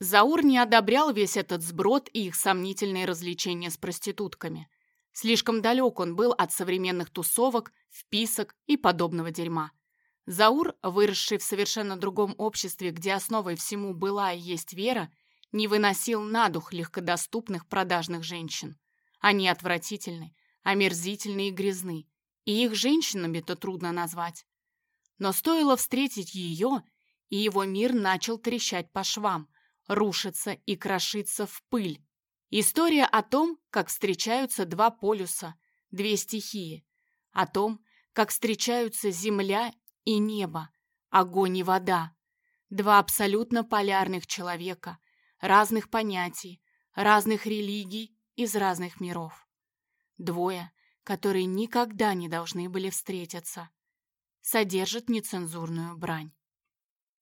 Заур не одобрял весь этот сброд и их сомнительные развлечения с проститутками. Слишком далек он был от современных тусовок, вписок и подобного дерьма. Заур, выросший в совершенно другом обществе, где основой всему была и есть вера, не выносил на дух легкодоступных продажных женщин. Они отвратительны, омерзительны и грязны, и их женщинами-то трудно назвать. Но стоило встретить ее, и его мир начал трещать по швам, рушиться и крошиться в пыль. История о том, как встречаются два полюса, две стихии, о том, как встречаются земля и небо, огонь и вода, два абсолютно полярных человека, разных понятий, разных религий из разных миров. Двое, которые никогда не должны были встретиться, содержат нецензурную брань.